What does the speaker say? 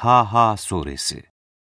Taha Suresi.